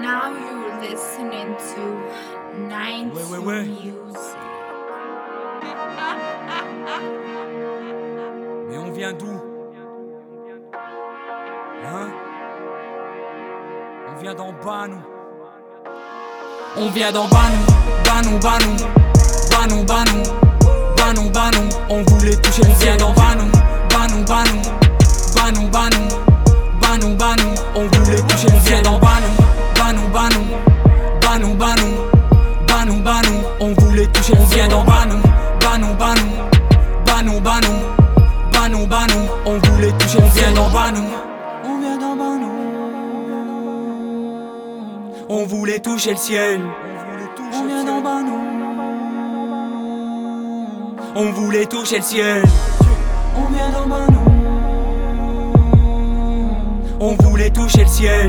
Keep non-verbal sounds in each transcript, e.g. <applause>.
Now you're listening to 90 Ouais, ouais, ouais. Music. Mais on vient d'où Hein On vient d'en bas, nous. On vient d'en bas, nous. Bas, nous, bas, nous. Bas, nous, bas, nous. Bas, nous, bas, nous. On voulait toucher, on vient d'en bas, nous. Bas, nous, bas, nous. Bas, nous, bas, nous. Bas, nous, bas, nous. On voulait toucher, on vient d'en bas, nous. Nous. Bas, nous, bas, nous. On voulait toucher, on vient. Bas, nous, bas, nous. Bas, nous, bas, nous. On voulait toucher, on vient d'en bas, nous. On vient d'en bas, nous. On voulait toucher le ciel. On vient d'en bas, nous. On voulait toucher le ciel. On vient d'en bas, nous. On voulait toucher le ciel.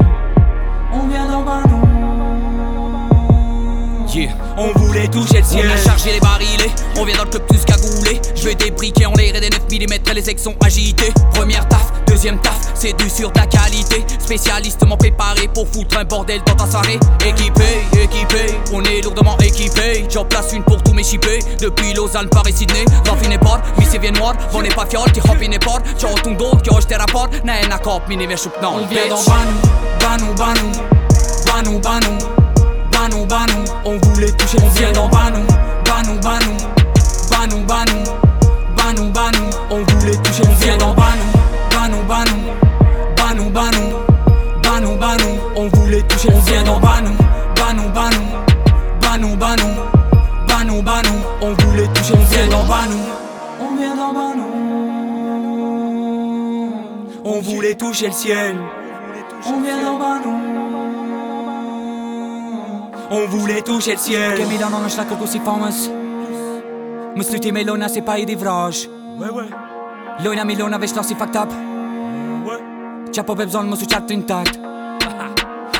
On voulait toucher le On ciel. a chargé les barilets, on vient dans le club tous cagoulés. Je vais débriquer en l'air et des 9 mm, les ex sont agités. Première taf, deuxième taf, c'est du sur de la qualité. Spécialistement préparé pour foutre un bordel dans ta soirée. Équipé, équipé, on est lourdement équipé. J'en place une pour tous mes chippés. Depuis Lausanne, Paris, Sydney. Raffiné par, mi se vient noir. On n'est pas fiol, tu hoppiné par. As ton dos, tu as jeté rapport. Na kap, mini mer chouk non. On vient d'en bas, nous. Bas, nous, bas, On voulait toucher, on vient. Bas, nous, bas, nous. Bas, nous, bas, nous. On voulait toucher, on vient nous, bas, nous. Bas, nous, bas, nous. On voulait toucher, on vient nous, bas, nous. Bas, nous, bas, nous. On voulait toucher, on vient d'en bas, nous. On vient d'en bas, nous. On voulait toucher le ciel. On vient d'en bas, nous. On voulait toucher le ciel. Che mi danno una schlacca così famous Mi sluti melona c'est pas des virages. Ouais, ouais, Lona milona veš si fucked up. Ouais. T'as pas besoin de me soucier intact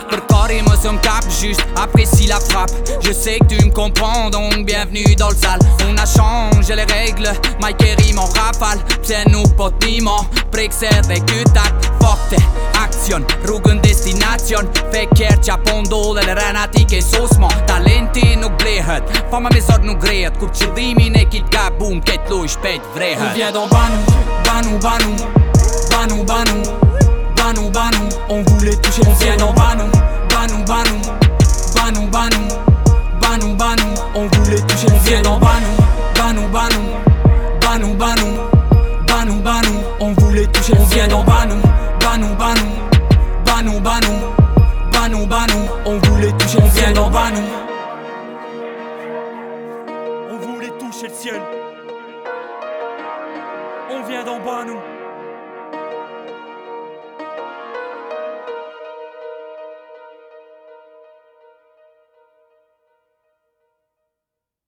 Préparé, moi son <laughs> cap, juste apprécie la frappe. Je sais que tu me comprends, donc bienvenue dans le salle On a changé les règles, Mike et Rime en rafale C'est nous pas piment, prexer rekrutat Fuck Korupcion, feker qa po ndodhe Lë rena ti ke sos ma Talenti nuk blehet Fama me zor nuk grejet Kur qëllimin e kit ka bum Ket loj shpejt vrehet Unë vjedo banu, banu, banu Banu, banu Banu, banu On vule touche On vjedo banu, banu, banu Banu, banu Banu, banu On vule touche On vjedo banu, banu, banu Banu, banu Banu, banu On vule touche On banu, banu, banu, banu Banu, banu bas, nous. On voulait toucher, on vient d'en bas, nous. On voulait toucher le ciel. On vient d'en bas, nous.